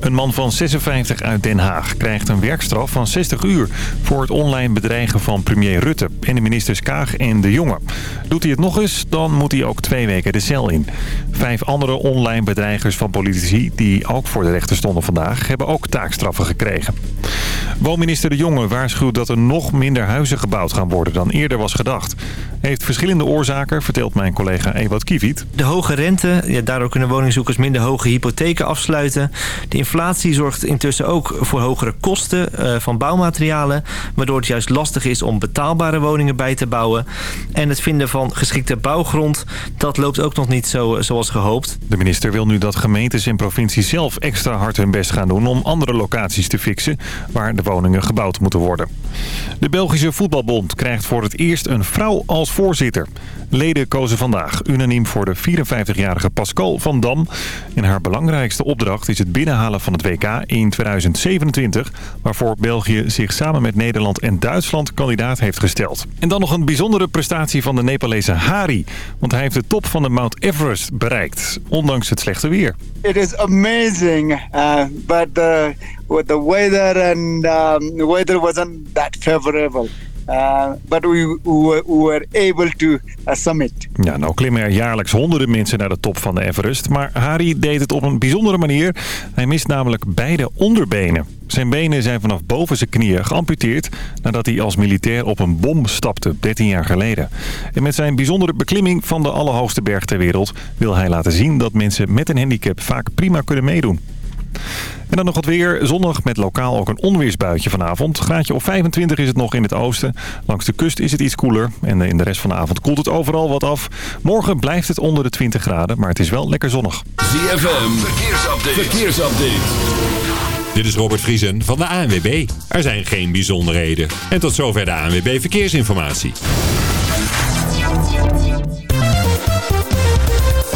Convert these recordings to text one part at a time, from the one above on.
Een man van 56 uit Den Haag krijgt een werkstraf van 60 uur... voor het online bedreigen van premier Rutte en de ministers Kaag en De Jonge. Doet hij het nog eens, dan moet hij ook twee weken de cel in. Vijf andere online bedreigers van politici die ook voor de rechter stonden vandaag... hebben ook taakstraffen gekregen. Woonminister De Jonge waarschuwt dat er nog minder huizen gebouwd gaan worden dan eerder was gedacht. Heeft verschillende oorzaken, vertelt mijn collega Ewout Kiviet. De hoge rente, ja, daardoor kunnen woningzoekers minder hoge hypotheken afsluiten. De inflatie zorgt intussen ook voor hogere kosten uh, van bouwmaterialen... waardoor het juist lastig is om betaalbare woningen bij te bouwen. En het vinden van geschikte bouwgrond, dat loopt ook nog niet zo, zoals gehoopt. De minister wil nu dat gemeentes en provincies zelf extra hard hun best gaan doen... om andere locaties te fixen waar de woningen gebouwd moeten worden. De Belgische Voetbalbond krijgt voor het eerst een vrouw als voorzitter. Leden kozen vandaag unaniem voor de 54-jarige Pascal van Dam. En haar belangrijkste opdracht is het binnenhalen van het WK in 2027... waarvoor België zich samen met Nederland en Duitsland kandidaat heeft gesteld. En dan nog een bijzondere prestatie van de Nepalese Hari. Want hij heeft de top van de Mount Everest bereikt, ondanks het slechte weer. It is amazing, uh, but the, the weather and um, the weather wasn't that favorable. Uh, but we, we, were able to uh, summit. Ja, nou klimmen er jaarlijks honderden mensen naar de top van de Everest. Maar Harry deed het op een bijzondere manier. Hij mist namelijk beide onderbenen. Zijn benen zijn vanaf boven zijn knieën geamputeerd... nadat hij als militair op een bom stapte 13 jaar geleden. En met zijn bijzondere beklimming van de allerhoogste berg ter wereld... wil hij laten zien dat mensen met een handicap vaak prima kunnen meedoen. En dan nog wat weer. Zonnig met lokaal ook een onweersbuitje vanavond. Graadje of 25 is het nog in het oosten. Langs de kust is het iets koeler. En in de rest van de avond koelt het overal wat af. Morgen blijft het onder de 20 graden, maar het is wel lekker zonnig. ZFM, verkeersupdate. verkeersupdate. Dit is Robert Vriesen van de ANWB. Er zijn geen bijzonderheden. En tot zover de ANWB Verkeersinformatie.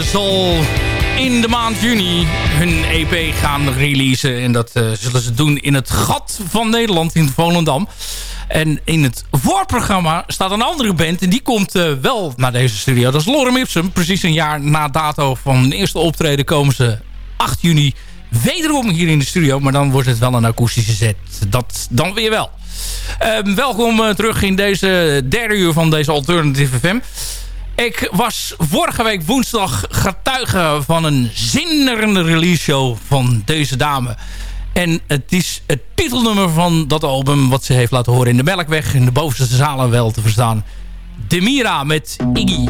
Zal in de maand juni hun EP gaan releasen. En dat zullen ze doen in het gat van Nederland in Volendam. En in het voorprogramma staat een andere band. En die komt wel naar deze studio. Dat is Lorem Ipsum. Precies een jaar na dato van hun eerste optreden komen ze 8 juni wederom hier in de studio. Maar dan wordt het wel een akoestische set. Dat dan weer wel. Ehm, welkom terug in deze derde uur van deze Alternative FM. Ik was vorige week woensdag getuige van een zinderende release show van deze dame. En het is het titelnummer van dat album wat ze heeft laten horen in de Melkweg. In de bovenste zalen wel te verstaan. Demira met Iggy.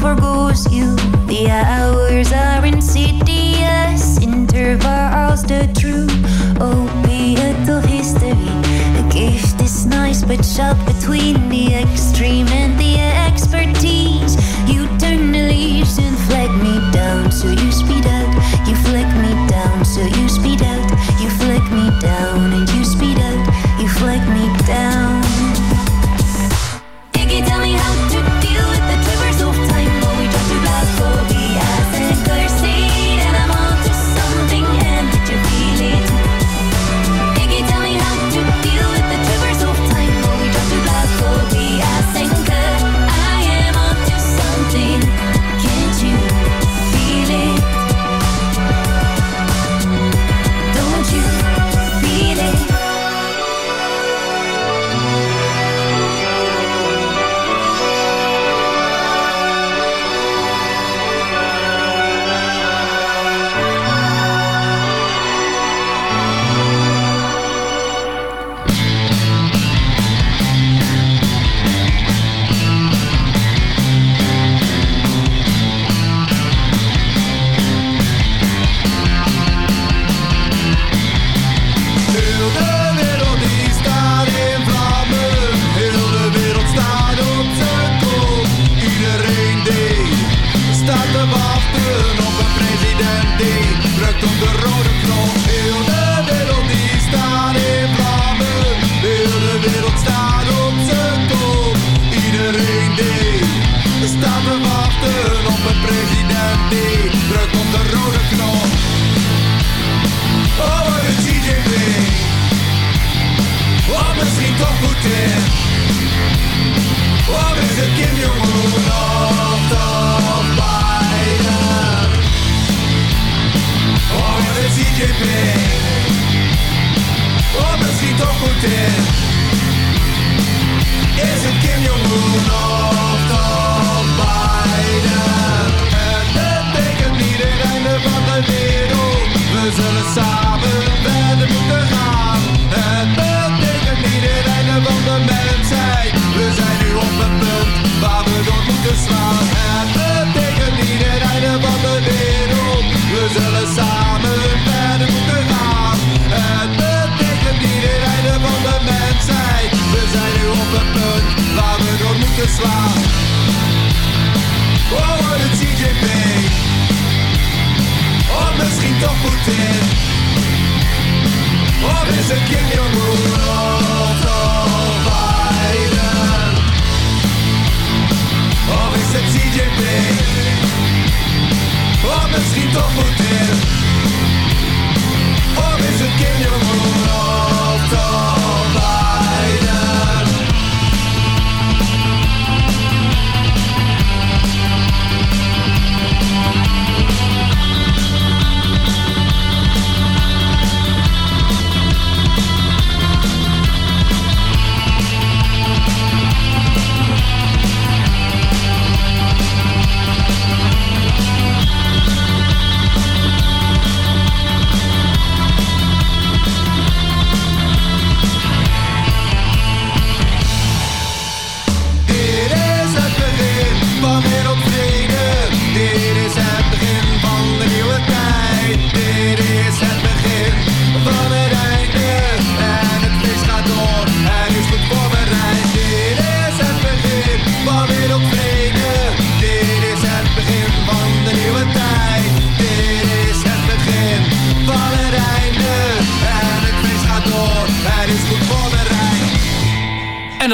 forgoes you. The hours are insidious, intervals the true opiate of history. A gift is nice but shut between the extreme and the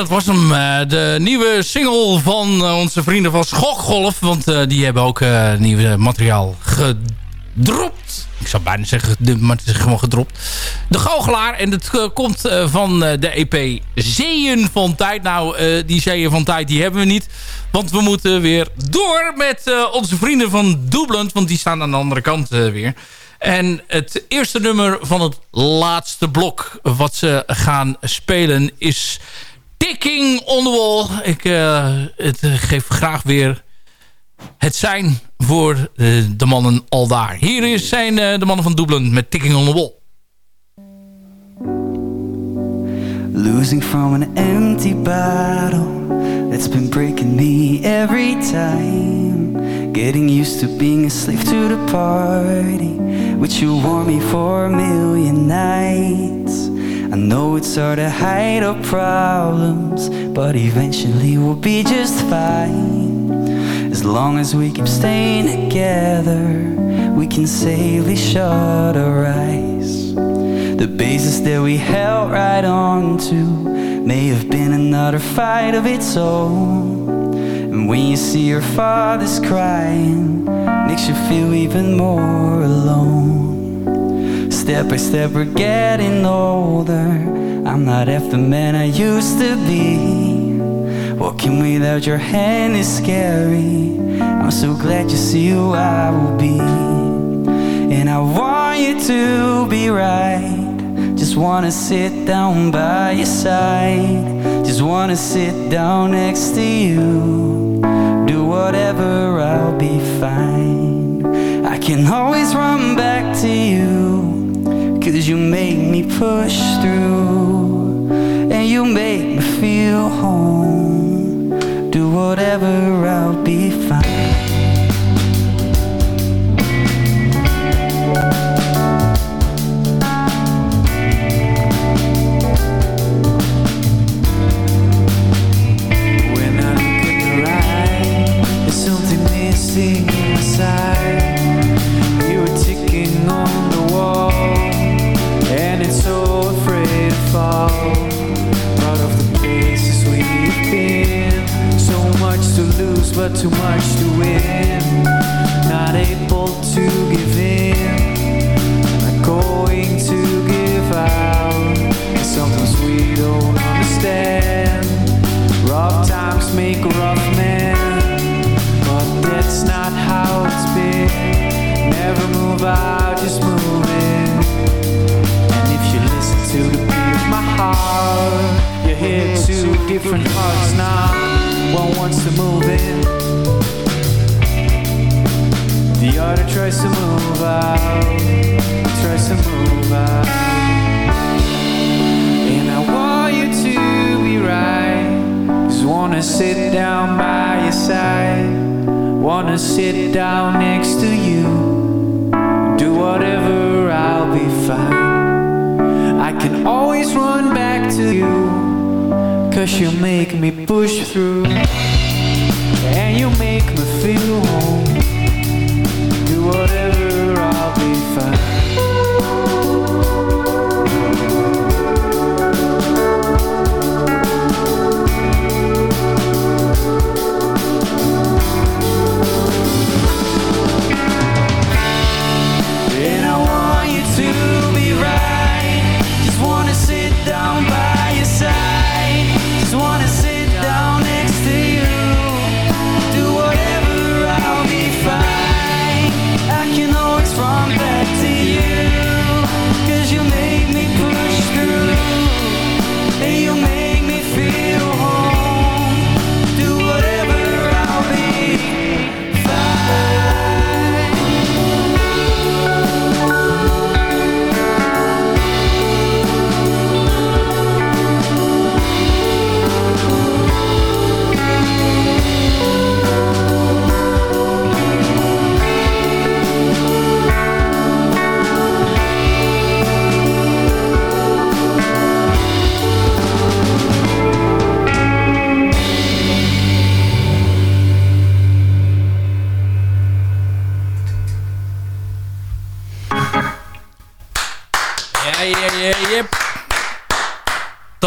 dat was hem, eh, de nieuwe single van eh, onze vrienden van Schokgolf. Want eh, die hebben ook nieuw materiaal gedropt. Ik zou bijna zeggen, maar het is gewoon gedropt. De Goochelaar. En eh, komt van de EP Zeeën van Tijd. Nou, die Zeeën van Tijd die hebben we niet. Want we moeten weer door met onze vrienden van Dublend. Want die staan aan de andere kant weer. En het eerste nummer van het laatste blok wat ze gaan spelen is Ticking on the Wall. Ik eh, het, eh, geef graag weer het zijn voor eh, de mannen al daar. Hier zijn de mannen van Dublin met Ticking on the Wall. Losing from an empty bottle that's been breaking me every time. Getting used to being a slave to the party, which you wore me for a million nights. I know it's hard to hide our problems, but eventually we'll be just fine. As long as we keep staying together, we can safely shut our eyes. The basis that we held right on to may have been another fight of its own. And when you see your father's crying, makes you feel even more alone. Step by step, we're getting older. I'm not half the man I used to be. Walking without your hand is scary. I'm so glad you see who I will be. And I want you to be right. Just wanna sit down by your side. Just wanna sit down next to you. Do whatever, I'll be fine. I can always run back to you. Cause you make me push through. And you make me feel home. Do whatever, I'll too much to win. Not able to give in, I'm not going to give out. Something we don't understand. Rough times make rough man, but that's not how it's been. Never move out, just move in. And if you listen to the beat of my heart, you hear two different hearts now. One wants to move in, the other tries to move out, tries to move out. And I want you to be right. Just wanna sit down by your side. Wanna sit down next to you. Do whatever, I'll be fine. I can always run back to you. Cause you make me push through. And you make me feel home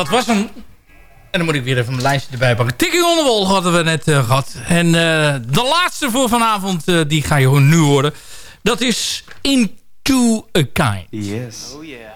Dat was hem. En dan moet ik weer even mijn lijstje erbij pakken. Tikking on the Wall hadden we net eh, gehad. En eh, de laatste voor vanavond, eh, die ga je nu horen. Dat is Into a Kind. Yes. Oh yeah.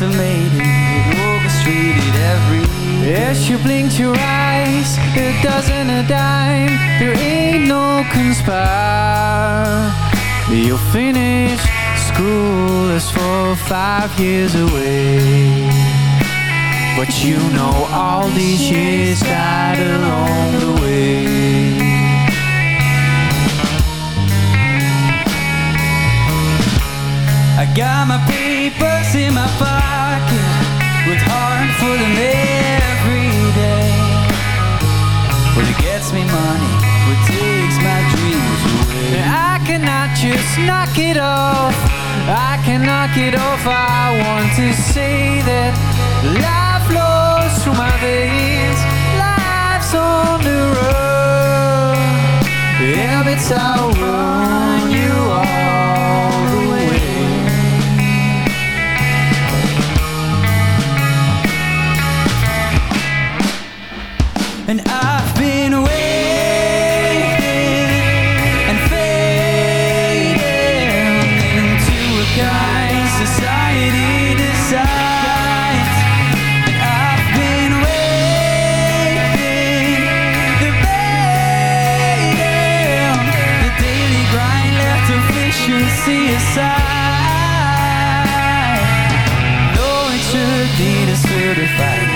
Orchestrated every. As you blinked your eyes, It dozen a dime. There ain't no conspire. You'll finish school as for five years away. But you know all these years died along the way. I got my papers in my pocket, worked hard for them every day. Gets me money, takes my dreams away. I cannot just knock it off. I. I want to say that life flows through my veins. Life's on the you all And I've been waiting and fading into a kind society I've been waiting, the daily grind left efficiency aside. It should be certified,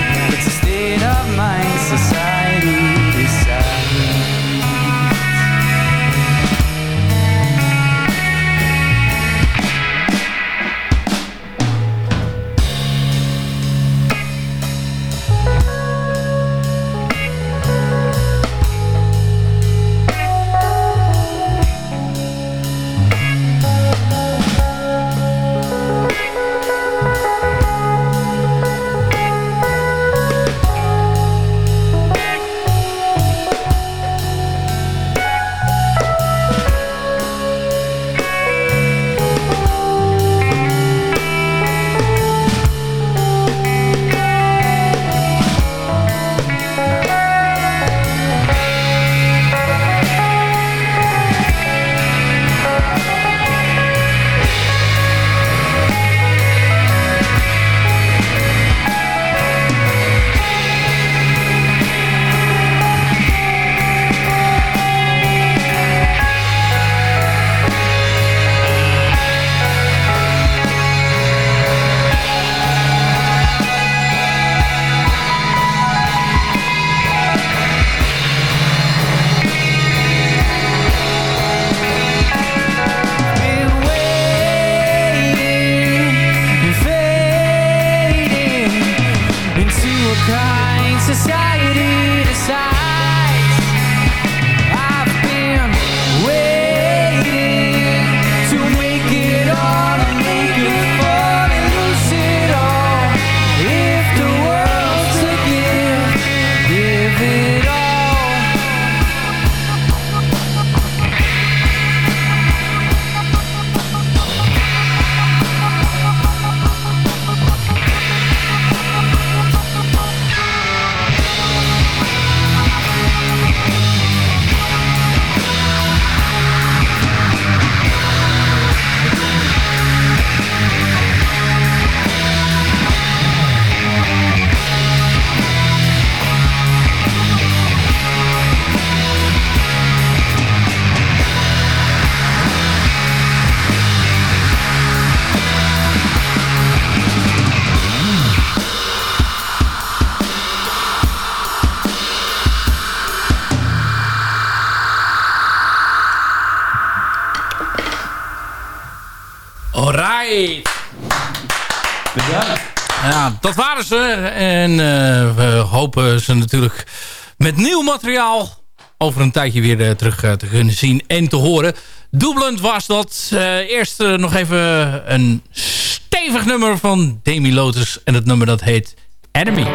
society natuurlijk met nieuw materiaal over een tijdje weer eh, terug eh, te kunnen zien en te horen. Dublend was dat. Eh, eerst nog even een stevig nummer van Demi Lotus. En het nummer dat heet Enemy.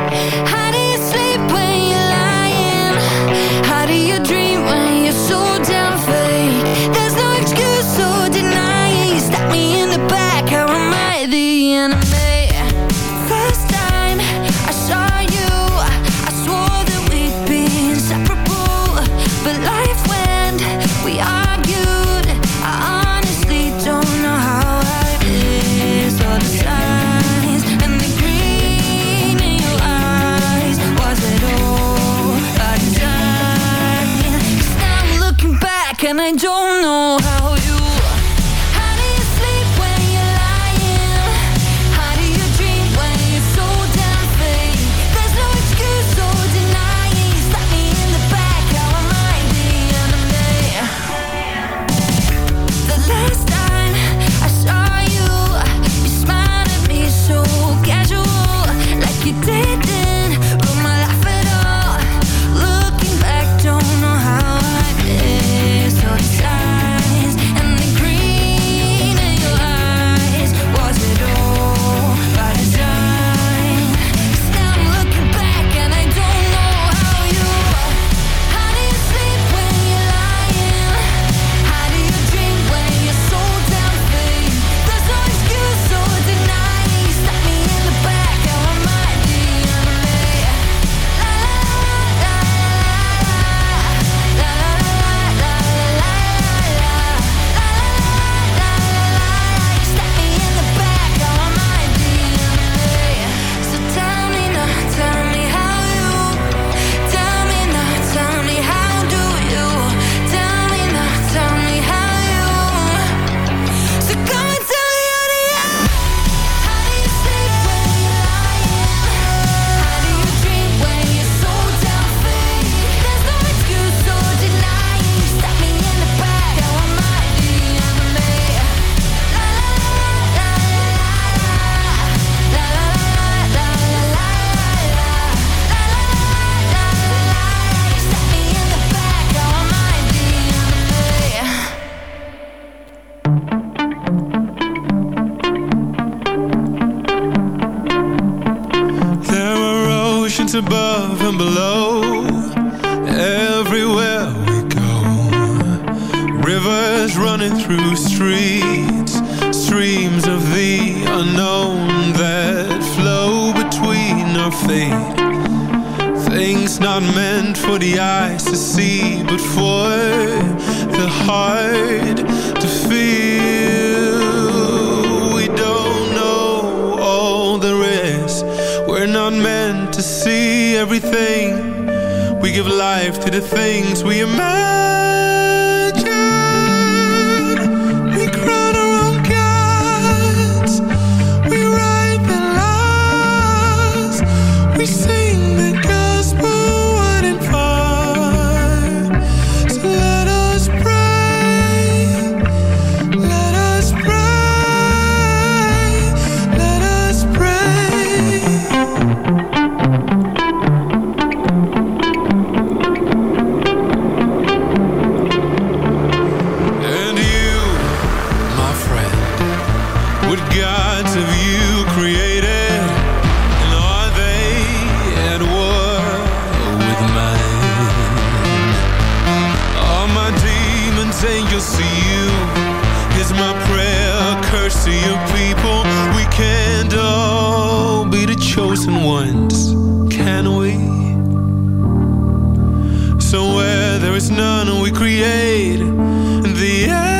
Is none, we create the enemy.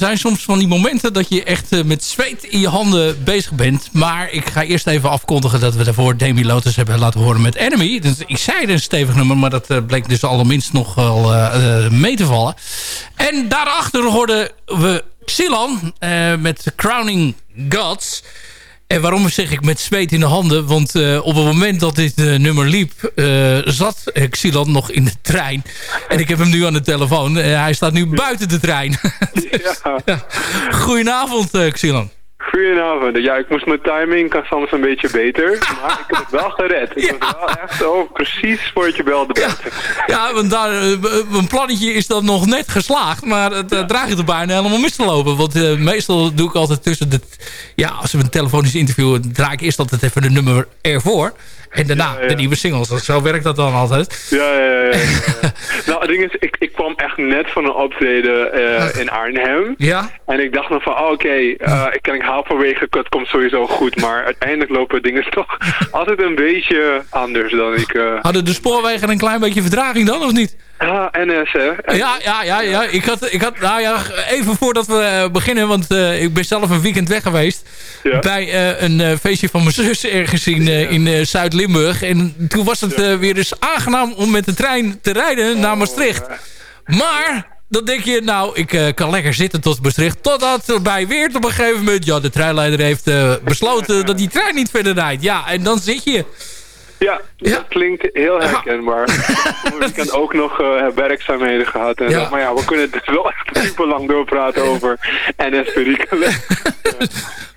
Er zijn soms van die momenten dat je echt eh, met zweet in je handen bezig bent. Maar ik ga eerst even afkondigen dat we daarvoor Demi Lotus hebben laten horen met Enemy. Dus ik zei een stevig nummer, maar dat eh, bleek dus allerminst nog wel eh, mee te vallen. En daarachter hoorden we Xylan eh, met Crowning Gods. En waarom zeg ik met zweet in de handen? Want eh, op het moment dat dit eh, nummer liep, eh, zat Xylan nog in de trein. En ik heb hem nu aan de telefoon. Hij staat nu buiten de trein. Ja, Goedenavond, Xylan. Goedenavond. Ja, ik moest mijn timing kan soms een beetje beter, maar ik heb het wel gered. Ik was wel echt oh, precies voordat je belde. bent. Ja, want daar, eh, mijn plannetje is dan nog net geslaagd. Maar het uh, draagt er bijna helemaal mis te lopen. Want eh, meestal doe ik altijd tussen de... Ja, als we een telefonisch interview... draai ik eerst altijd even de nummer ervoor. En daarna de nieuwe singles. Zo werkt dat dan altijd. Ja, ja, ja. nou, het ding is, ik, ik kwam echt net van een optreden eh, in Arnhem. Ja? En ik dacht nog van, oh, oké, eh, ik kan ik halverwege, het komt sowieso goed. Maar uiteindelijk lopen dingen toch altijd een beetje anders dan ik... eh Hadden de spoorwegen een klein beetje vertraging dan, of niet? Ah, NS, hè? Ja, ja, ja, ja. Ik had, ik had, nou ja, even voordat we eh, beginnen, want eh, ik ben zelf een weekend weg geweest. Bij eh, een feestje van mijn zus ergens in, in Zuid-Limburg. En toen was het weer eens aangenaam om met de trein te rijden naar Maastricht. Maar dan denk je, nou, ik kan lekker zitten tot Maastricht. Totdat er bij Weert op een gegeven moment... Ja, de treinleider heeft besloten dat die trein niet verder rijdt. Ja, en dan zit je. Ja, dat klinkt heel herkenbaar. Ik heb ook nog eh, werkzaamheden gehad. En Ja. maar ja, we kunnen het wel echt super lang doorpraten over NS perikelen.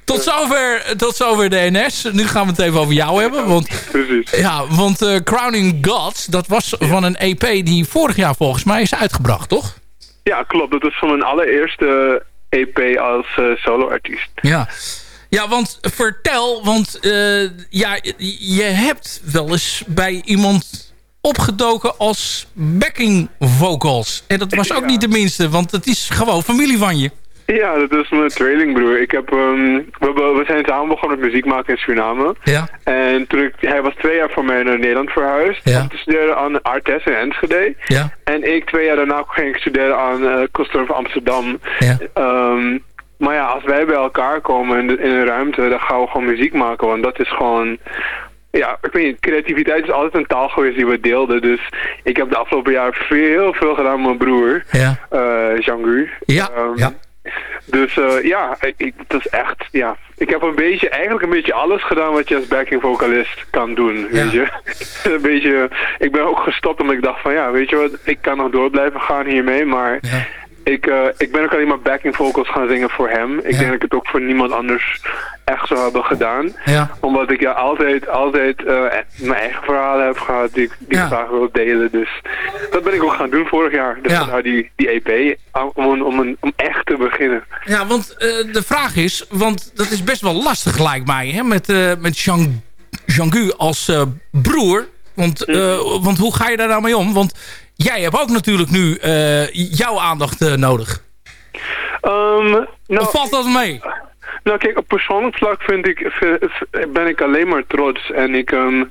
Tot zover, tot zover de NS. Nu gaan we het even over jou hebben. Want, Precies. Ja, want eh, Crowning Gods, dat was van een EP die vorig jaar volgens mij is uitgebracht, toch? Ja, klopt. Dat is van mijn allereerste EP als eh, solo-artiest. Ja. Ja, want vertel, want eh, ja, je hebt wel eens bij iemand opgedoken als backing vocals. En dat was ook niet de minste, want het is gewoon familie van je. Ja, dat is mijn tweelingbroer. Ik heb, ehm, we, zijn samen begonnen met muziek maken in Suriname. Ja. En toen ik, hij was twee jaar voor mij naar Nederland verhuisd. Ja. Om te studeren aan Artes in Enschede. Ja. En ik twee jaar daarna ging ik studeren aan uh, Amsterdam. Ja. Ehm, maar ja, als wij bij elkaar komen in, de- in een ruimte, dan gaan we gewoon muziek maken. Want dat is gewoon ja, ik weet niet, creativiteit is altijd een taal geweest die we deelden. Dus ik heb de afgelopen jaar veel, veel gedaan met mijn broer, Ja. eh Jean-Gu. Ja, Ehm, ja. Dus eh, ja, ik, dat is echt, ja. Ik heb een beetje, eigenlijk een beetje alles gedaan wat je als backing vocalist kan doen, weet je. een beetje, ik ben ook gestopt omdat ik dacht van ja, weet je wat, ik kan nog door blijven gaan hiermee, maar ik, eh, ik ben ook alleen maar backing vocals gaan zingen voor hem. Ik denk dat ik het ook voor niemand anders echt zou hebben gedaan. Ja. Omdat ik ja altijd, altijd eh, mijn eigen verhalen heb gehad die, ik- die ik graag wil delen. Dus dat ben ik ook gaan doen vorig jaar. Dus Ja. die, die EP, om, een- om, een, om echt te beginnen. Ja, want eh, de vraag is, want dat is best wel lastig lijkt mij, hè, met, eh met Jean, Jean-Gu als broer. Want, want hoe ga je daar nou mee om? Want jij hebt ook natuurlijk nu eh, jouw aandacht eh, nodig. Ehm, nou, of valt dat mee? Nou kijk, op persoonlijk vlak vind ik, ben ik alleen maar trots. En ik, ehm,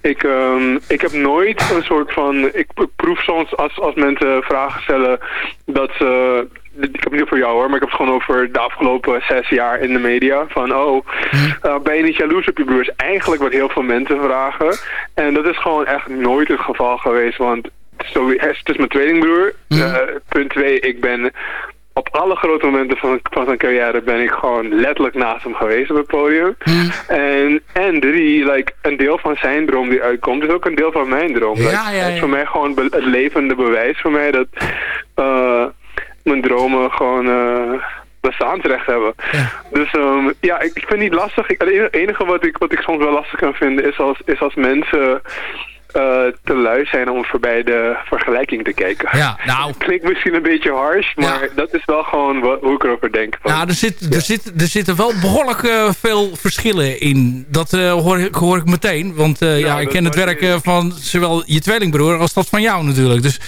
ik, ehm, ik heb nooit een soort van... Ik proef soms als, als mensen vragen stellen dat ze... Ik heb het niet voor jou hoor, maar ik heb het gewoon over de afgelopen zes jaar in de media. Van, oh, eh, ben je niet jaloers op je broers? Eigenlijk wat heel veel mensen vragen. En dat is gewoon echt nooit het geval geweest, want... Zo, het is mijn tweelingbroer. Eh, punt twee, ik ben op alle grote momenten van, van zijn carrière ben ik gewoon letterlijk naast hem geweest op het podium. En, en drie, like, een deel van zijn droom die uitkomt is ook een deel van mijn droom. Ja, Like, ja, Het is voor mij gewoon het levende bewijs voor mij dat eh, mijn dromen gewoon eh, bestaansrecht hebben. Dus ehm, ja, ik, ik vind het niet lastig. Ik, het enige- enige wat ik, wat ik soms wel lastig kan vinden is als, is als mensen eh, te lui zijn om voorbij de vergelijking te kijken. Ja, nou... Klinkt misschien een beetje harsh, maar dat is wel gewoon hoe ik erover denk. Van, Ja, er, zit, er, zit, er zitten wel behoorlijk eh, veel verschillen in. Dat eh, hoor, ik, hoor ik meteen. Want ja, ik ken het werk van zowel je tweelingbroer als dat van jou natuurlijk. Dus,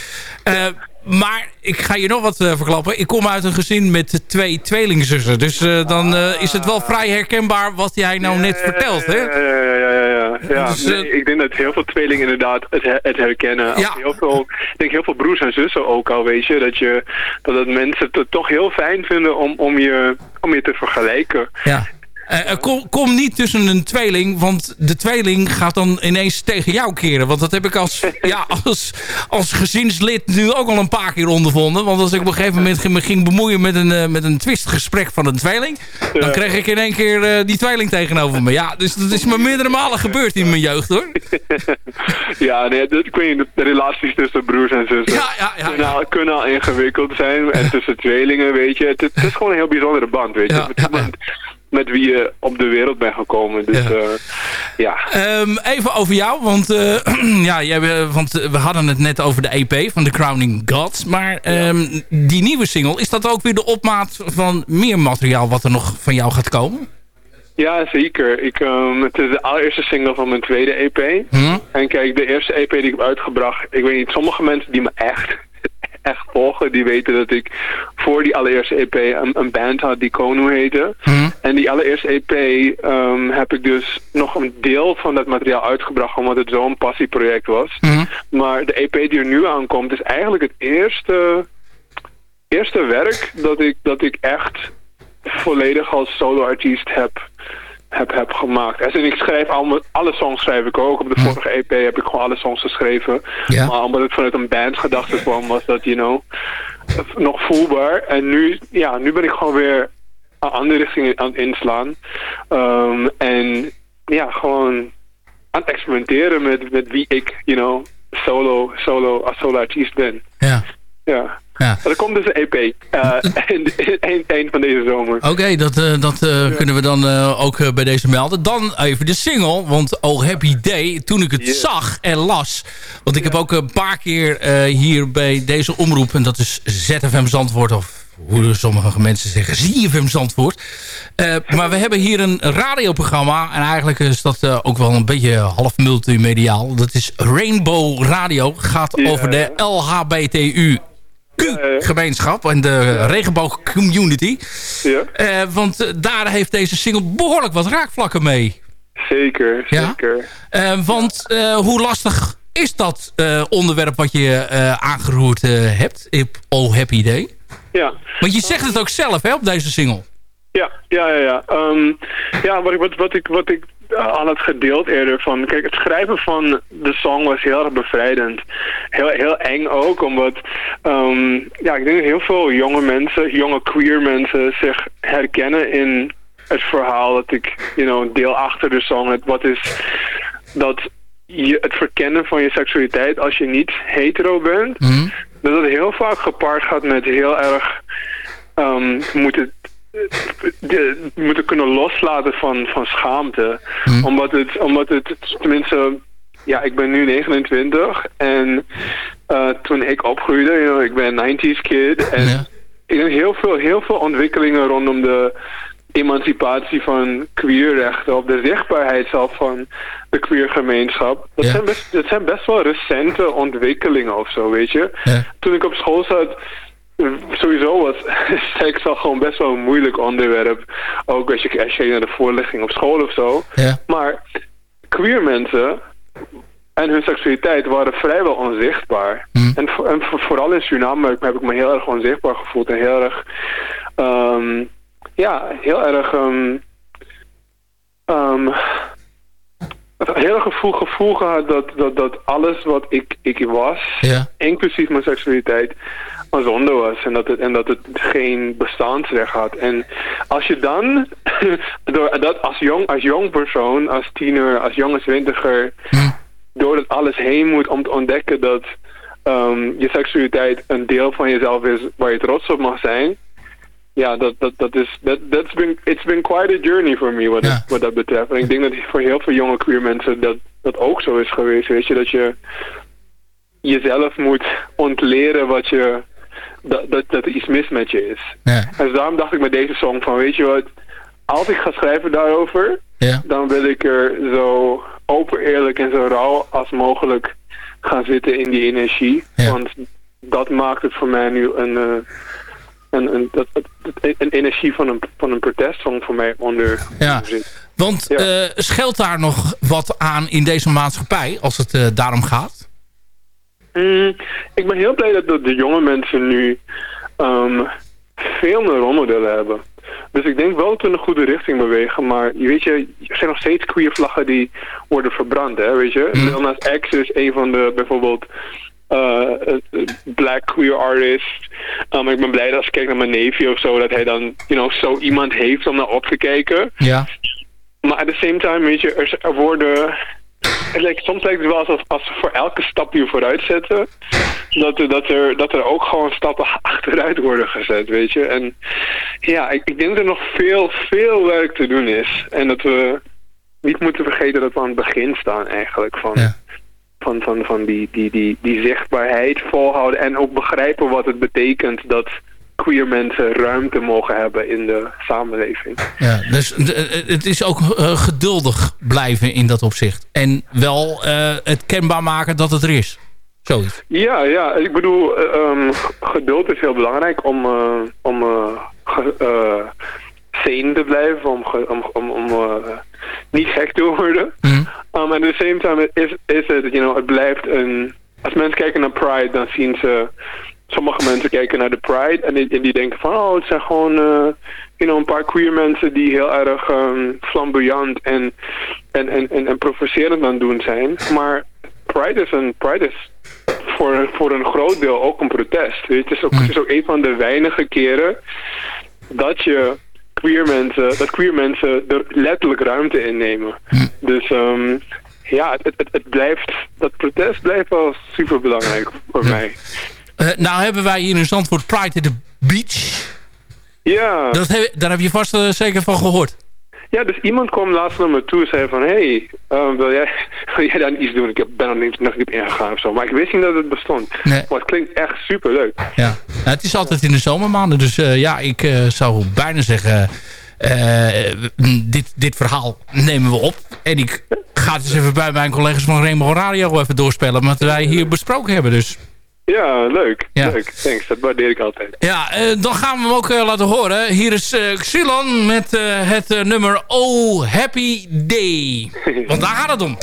maar ik ga je nog wat eh, verklappen. Ik kom uit een gezin met twee tweelingzussen. Dus eh, dan eh, is het wel vrij herkenbaar wat jij nou net vertelt. Hè? Ja, ja, ja, ja, ja. ja. Dus, nee, ik denk dat heel veel tweelingen inderdaad het, het herkennen. Heel veel, ik denk heel veel broers en zussen ook al, weet je. Dat, je, dat het mensen het toch heel fijn vinden om, om, je, om je te vergelijken. Ja. Eh, eh, kom, kom niet tussen een tweeling, want de tweeling gaat dan ineens tegen jou keren. Want dat heb ik als, ja, als, als gezinslid nu ook al een paar keer ondervonden. Want als ik op een gegeven moment me ging bemoeien met een, eh, met een twistgesprek van een tweeling... dan kreeg ik in één keer die tweeling tegenover me. Ja, dus dat is me meerdere malen gebeurd in mijn jeugd, hoor. ja, nee, dat, ik weet niet, de relaties tussen broers en zussen Ja, ja, ja, kunnen, al, kunnen al ingewikkeld zijn. En tussen tweelingen, weet je. Het, het is gewoon een heel bijzondere band, weet je. Met wie je op de wereld bent gekomen. Dus ja. ja. Ehm, even over jou, want, eh, ja, jij, eh, want we hadden het net over de EP van The Crowning Gods. Maar ehm, die nieuwe single, is dat ook weer de opmaat van meer materiaal wat er nog van jou gaat komen? Ja, zeker. Ik, ehm, het is de allereerste single van mijn tweede EP. En kijk, de eerste EP die ik heb uitgebracht... Ik weet niet, sommige mensen die me echt, echt volgen... die weten dat ik voor die allereerste EP een, een band had die Konu heette. En die allereerste EP ehm, heb ik dus nog een deel van dat materiaal uitgebracht... omdat het zo'n passieproject was. Maar de EP die er nu aankomt is eigenlijk het eerste, eerste werk... dat ik, dat ik echt volledig als solo-artiest heb, heb, heb gemaakt. En ik schrijf allemaal, alle songs schrijf ik ook. Op de vorige EP heb ik gewoon alle songs geschreven. Maar omdat het vanuit een bandgedachte kwam, was dat, you know, nog voelbaar. En nu, ja, nu ben ik gewoon weer een andere richting aan het inslaan. Ehm, en ja, gewoon aan het experimenteren met, met wie ik, you know, solo, solo, als solo-artiest ben. Ja. Ja. Ja. Er komt dus een EP. eh eind, eind van deze zomer. Oké, dat, eh, dat eh, kunnen we dan eh, ook eh, bij deze melden. Dan even de single, want Oh Happy Day, toen ik het zag en las... want ik heb ook een paar keer eh, hier bij deze omroep... en dat is ZFM Zandvoort of hoe sommige mensen zeggen, ZFM Zandvoort. Uh, maar we hebben hier een radioprogramma. En eigenlijk is dat uh, ook wel een beetje half multimediaal. Dat is Rainbow Radio. Gaat ja. over de LHBTU gemeenschap en de regenboog community. Ja. Uh, want daar heeft deze single behoorlijk wat raakvlakken mee. Zeker, zeker. Ja? Uh, want uh, hoe lastig is dat onderwerp wat je aangeroerd hebt op Oh Happy Day? Ja. Want je zegt het ook zelf hè, op deze single. Ja, ja, ja. Ja, um, ja wat, ik, wat, wat, ik, wat ik eh, al had gedeeld eerder van, kijk, het schrijven van de song was heel erg bevrijdend. Heel, heel eng ook, omdat, ehm, ja, ik denk dat heel veel jonge mensen, jonge queer mensen zich herkennen in het verhaal dat ik, you know, deel achter de song. Het, wat is dat je, het verkennen van je seksualiteit als je niet hetero bent, dat het heel vaak gepaard gaat met heel erg ehm moeten, de, moeten kunnen loslaten van, van schaamte. Omdat, het, omdat het, tenminste, ja, ik ben nu 29 en eh, toen ik opgroeide, you know, ik ben een 90s kid en ik denk heel veel, heel veel ontwikkelingen rondom de emancipatie van queerrechten, of de zichtbaarheid zelf van de queergemeenschap. Dat, zijn best, dat zijn best wel recente ontwikkelingen of zo, weet je. Toen ik op school zat, sowieso was seks al gewoon best wel een moeilijk onderwerp. Ook als je, als je naar de voorlichting op school of zo. Maar queer mensen en hun seksualiteit waren vrijwel onzichtbaar. En, vo- en vo- vooral in Suriname heb ik me heel erg onzichtbaar gevoeld en heel erg, ehm, ja, heel erg, een heel erg gevoel, gevoel gehad dat, dat, dat alles wat ik, ik was, inclusief mijn seksualiteit, een zonde was. En dat, het, en dat het geen bestaansrecht had. En als je dan, door dat als jong, als jong persoon, als tiener, als jonge twintiger, door dat alles heen moet om te ontdekken dat ehm, je seksualiteit een deel van jezelf is waar je trots op mag zijn. Ja, dat, dat, dat is, dat, that's been, it's been quite a journey for me wat, dat- wat dat betreft. En ik denk dat voor heel veel jonge queer mensen dat, dat ook zo is geweest. Weet je, dat je jezelf moet ontleren wat je, dat, dat, dat er iets mis met je is. En dus daarom dacht ik met deze song van, weet je wat, als ik ga schrijven daarover, dan wil ik er zo open, eerlijk en zo rauw als mogelijk gaan zitten in die energie. Want dat maakt het voor mij nu een, eh, een, een, dat, energie van een, van een protestsong voor mij onder Ja. zit. Want eh scheelt daar nog wat aan in deze maatschappij als het eh, daarom gaat? Mm, ik ben heel blij dat de, de jonge mensen nu ehm, veel meer rolmodellen hebben. Dus ik denk wel dat we in een goede richting bewegen. Maar je weet je, er zijn nog steeds queer vlaggen die worden verbrand, hè, weet je. Lil Nas X is een van de, bijvoorbeeld, eh, black queer artists. Um, ik ben blij dat als ik kijk naar mijn neefje of zo, dat hij dan, you know, zo iemand heeft om naar op te kijken. Ja. Maar at the same time, weet je, er, er worden... Het lijkt, soms lijkt het wel alsof als we voor elke stap die we vooruit zetten, dat er, dat, er, dat er ook gewoon stappen achteruit worden gezet, weet je. En ja, ik, ik denk dat er nog veel, veel werk te doen is. En dat we niet moeten vergeten dat we aan het begin staan eigenlijk van, van, van, van die, die, die, die zichtbaarheid volhouden. En ook begrijpen wat het betekent dat queer mensen ruimte mogen hebben in de samenleving. Ja, dus eh, het is ook eh, geduldig blijven in dat opzicht. En wel eh, het kenbaar maken dat het er is. Zoiets. Ja, ja. Ik bedoel, eh, ehm, geduld is heel belangrijk om, eh, om eh, ge- eh, sane te blijven, om, ge- om, om, om eh, niet gek te worden. Um, en at the same time is, is het, you know, het blijft een... Als mensen kijken naar Pride, dan zien ze... Sommige mensen kijken naar de Pride en die, en die denken van... Oh, het zijn gewoon eh, you know, een paar queer mensen die heel erg ehm, flamboyant en, en, en, en, en provocerend aan het doen zijn. Maar Pride is, een, Pride is voor, voor een groot deel ook een protest. Het, is ook, het is ook een van de weinige keren dat je queer mensen, dat queer mensen er letterlijk ruimte innemen. Dus ehm, ja, het, het, het blijft, dat protest blijft wel super belangrijk voor mij. Eh, nou hebben wij hier in Zandvoort Pride at the Beach. Ja. Dat heb, daar heb je vast eh, zeker van gehoord. Ja, dus iemand kwam laatst naar me toe en zei van... Hé, hey, wil, jij, wil jij daar iets doen? Ik ben er niet, nog niet ingegaan of zo. Maar ik wist niet dat het bestond. Maar het klinkt echt super leuk. Ja. Nou, het is altijd in de zomermaanden. Dus eh, ja, ik eh, zou bijna zeggen... eh, dit, dit verhaal nemen we op. En ik ga het eens even bij mijn collega's van Rainbow Radio even doorspellen. Wat wij hier besproken hebben. Dus Ja, leuk. Ja. Leuk. Thanks, dat waardeer ik altijd. ja, eh, dan gaan we hem ook eh, laten horen. Hier is eh Xylon met eh, het eh, nummer Oh Happy Day. Want daar gaat het om.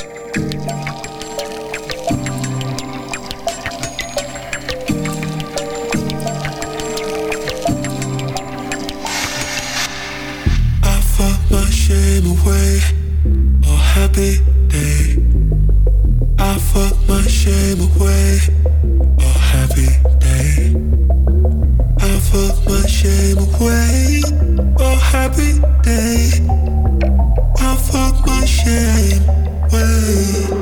I fought my shame away. Oh, shame away. Oh, happy day. I fuck my shame away.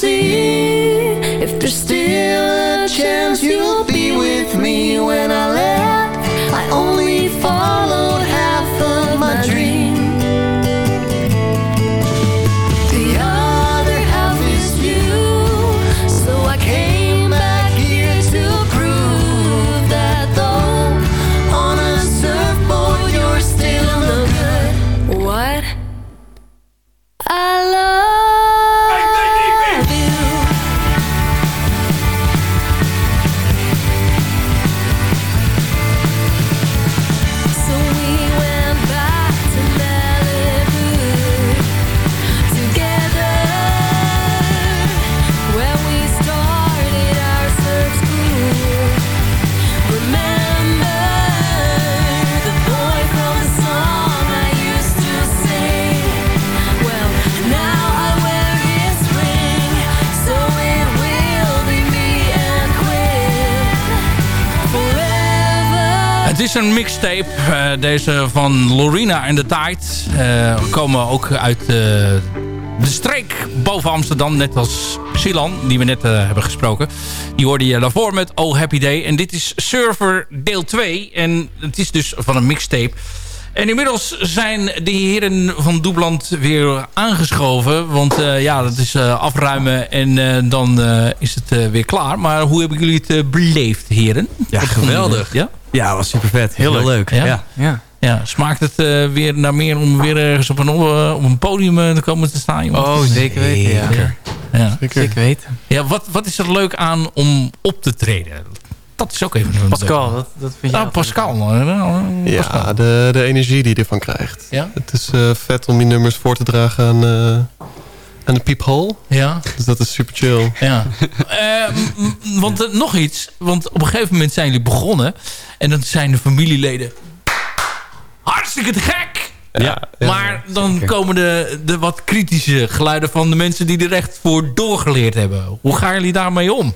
see mixtape. Eh, deze van Lorena en de Tide. Eh, komen ook uit eh, de streek boven Amsterdam. Net als Silan, die we net hebben gesproken. Die hoorde je daarvoor met Oh Happy Day. En dit is Server deel 2. En het is dus van een mixtape. En inmiddels zijn de heren van Doebland weer aangeschoven. Want ja, dat is afruimen en dan is het weer klaar. Maar hoe hebben jullie het beleefd, heren? Ja, geweldig. Ja? Ja, was super vet. Heel, Heel leuk. Ja? Ja. Ja. ja. Smaakt het eh, weer naar meer om weer ergens op een, eh, op een podium eh, te komen te staan? jongens? Oh, zeker weten, ja. Zeker. Ja. Zeker weten. Ja, wat, wat is er leuk aan om op te treden? Dat is ook even een Pascal, dat, dat vind je Ah, Pascal. eh, Ja, de, de energie die je ervan krijgt. Ja? Het is eh, vet om die nummers voor te dragen aan, aan de piephole. Ja. Dus dat is super chill. Ja. Eh, want eh, nog iets. Want op een gegeven moment zijn jullie begonnen. En dan zijn de familieleden... Hartstikke te gek! Ja, maar dan komen de, de wat kritische geluiden van de mensen die er echt voor doorgeleerd hebben. Hoe gaan jullie daarmee om?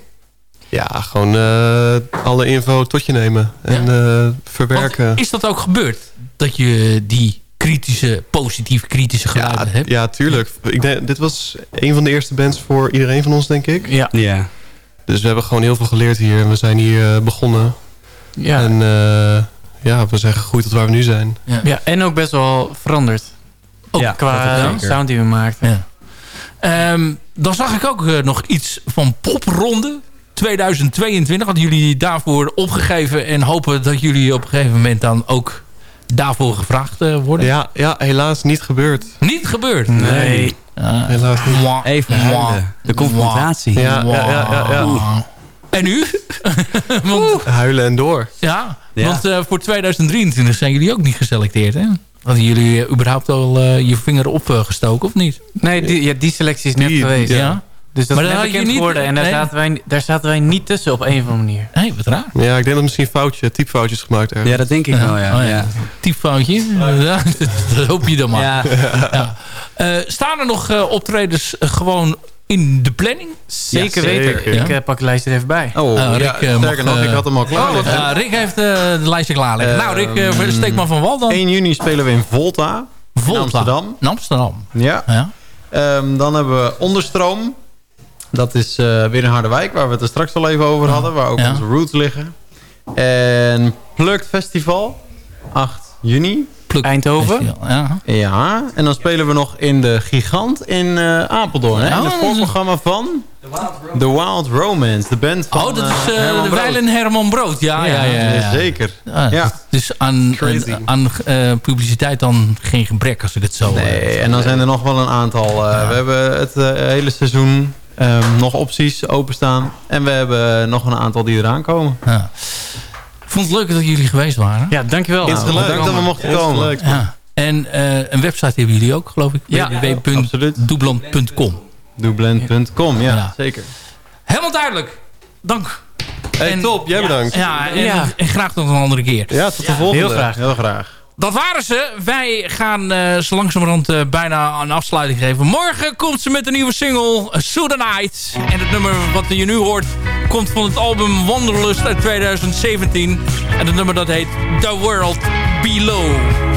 Ja, gewoon eh, alle info tot je nemen. En eh, verwerken. Is dat ook gebeurd? Dat je die kritische, positief kritische geluiden ja, hebt? ja, tuurlijk. Ik denk, dit was een van de eerste bands voor iedereen van ons, denk ik. Ja. ja. Dus we hebben gewoon heel veel geleerd hier. En we zijn hier eh, begonnen. Ja. En eh, ja, we zijn gegroeid tot waar we nu zijn. Ja. en ook best wel veranderd. Ook ja, qua sound die we maakten. Ja. Ehm, dan zag ik ook eh, nog iets van popronde 2022. Hadden jullie daarvoor opgegeven en hopen dat jullie op een gegeven moment dan ook daarvoor gevraagd eh, worden? Ja, ja, helaas niet gebeurd. Niet gebeurd? Nee. Ah. Helaas niet. Even huilen. De confrontatie. Ja, ja, ja, ja, ja. En nu? Want, Huilen en door. ja, Ja. want eh, voor 2023 zijn jullie ook niet geselecteerd, hè? Hadden jullie eh, überhaupt al eh, je vinger opgestoken of niet? Nee, die, ja, die selectie is net Die- geweest. Ja. Dus dat Maar is net bekend niet- geworden. En daar, nee. zaten wij, daar zaten wij niet tussen op een of andere manier. Hé, wat raar. Ja, ik denk dat misschien foutje, typfoutjes gemaakt ergens. Ja, dat denk ik wel, ja. Oh, ja. Typfoutje. Ja, dat hoop je dan maar. Ja. Ja. Eh, staan er nog eh, optredens eh, gewoon in de planning? Zeker Ja, weten. Ik eh, pak de lijst er even bij. Oh, Eh, Rick, ja, sterker nog, ik had hem al klaar Oh, Rick heeft eh, de lijstje klaar liggen. nou, Rick, eh, steek maar van wal dan. 1 juni spelen we in Volta. Volta. Amsterdam. In Amsterdam. Ja. Ja. Ehm, dan hebben we Onderstroom. Dat is eh, weer in Harderwijk, waar we het er straks al even over hadden. Waar ook Ja. onze roots liggen. En Plukt Festival. 8 juni. Pluk Eindhoven. Festival, Ja. Ja, en dan spelen we nog in de Gigant in eh, Apeldoorn. Hè? Het voorprogramma van The Wild Romance. De band van Oh, dat is eh, eh, Herman de Brood. Weilen Herman Brood. Ja, ja, ja. ja, Zeker. Ja, Ja. Dus aan, Crazy. aan, eh, publiciteit dan geen gebrek als ik het zo... Nee, eh, en dan zijn er nog wel een aantal. eh, We hebben het eh, hele seizoen ehm, nog opties openstaan. En we hebben nog een aantal die eraan komen. ja. Ik vond het leuk dat jullie geweest waren. Ja, dankjewel. Nou, bedankt dat we mochten komen. Ja. En eh, een website hebben jullie ook, geloof ik. Ja, www.doebland.com Doublant.com, ja, Ja. zeker. Helemaal duidelijk. Dank. Hey, En- top. Jij bedankt. Ja, en, Ja. en graag tot een andere keer. Ja, tot de volgende. Heel graag. Heel graag. Dat waren ze. Wij gaan eh zo langzamerhand eh, bijna een afsluiting geven. Morgen komt ze met een nieuwe single, uh, Soothe Night. En het nummer wat je nu hoort komt van het album Wanderlust uit 2017. En het nummer dat heet The World Below.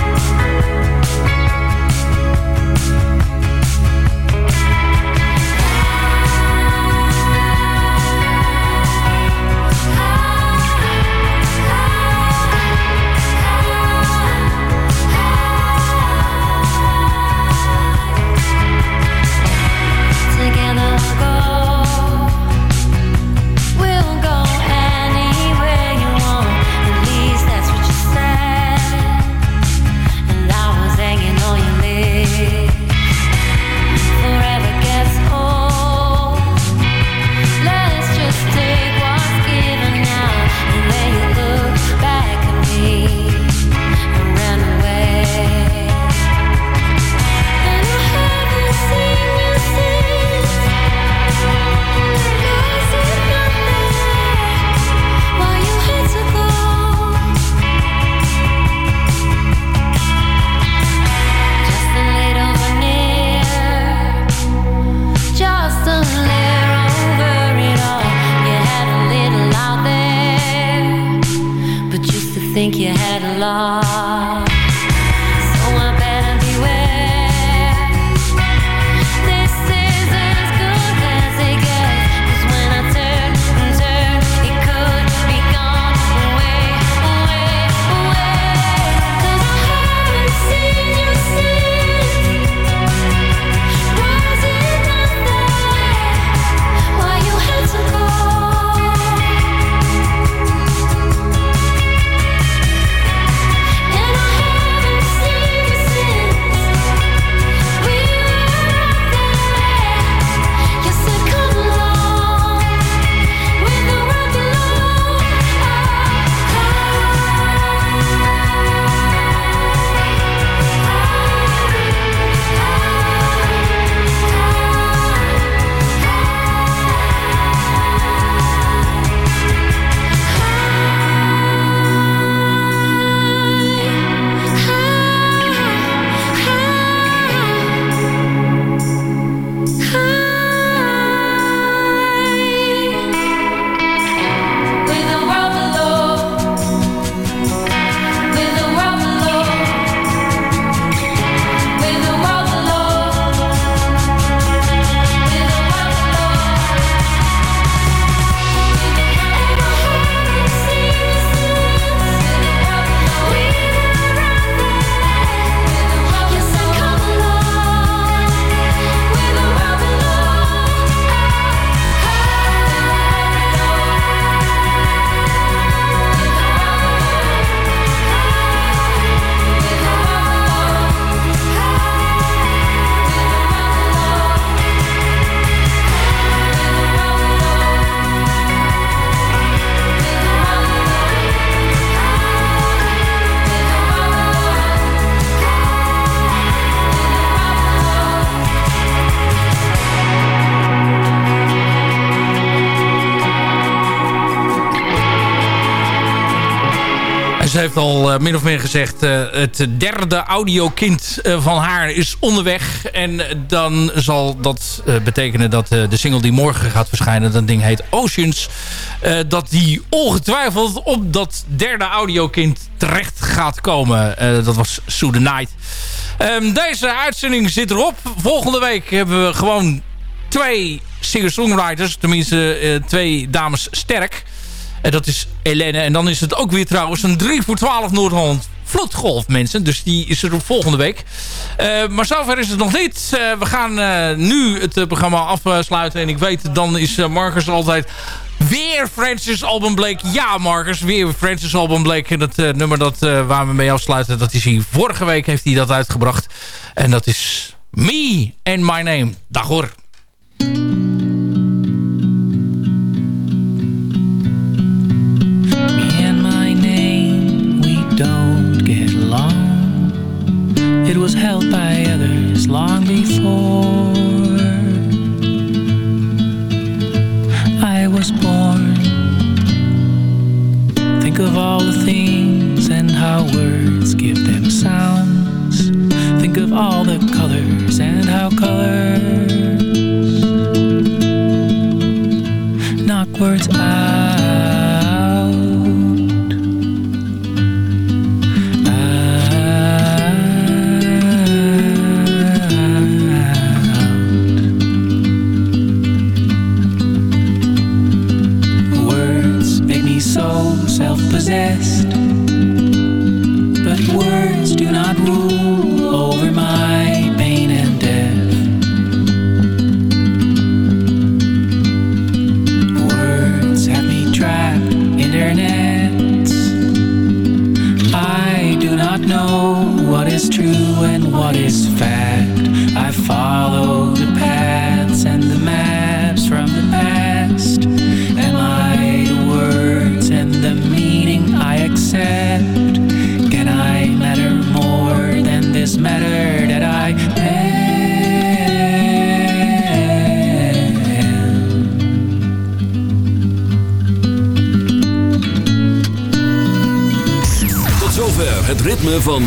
Heeft al eh, min of meer gezegd... eh, het derde audiokind eh, van haar is onderweg. En dan zal dat betekenen dat de single die morgen gaat verschijnen... dat ding heet Oceans... dat die ongetwijfeld op dat derde audiokind terecht gaat komen. Dat was Sue the Night. Ehm, deze uitzending zit erop. Volgende week hebben we gewoon twee singer-songwriters. Tenminste, twee dames sterk. En dat is Helene. En dan is het ook weer trouwens een 3 voor 12 Noord-Holland vloedgolf, mensen. Dus die is er volgende week. Eh, maar zover is het nog niet. Eh, we gaan eh, nu het programma afsluiten. En ik weet, dan is Marcus altijd... Weer Francis Album Blake. Ja, Marcus, weer Francis Album Blake. En dat nummer dat, waar we mee afsluiten, dat is hier. Vorige week heeft hij dat uitgebracht. En dat is Me and My Name. Dag hoor.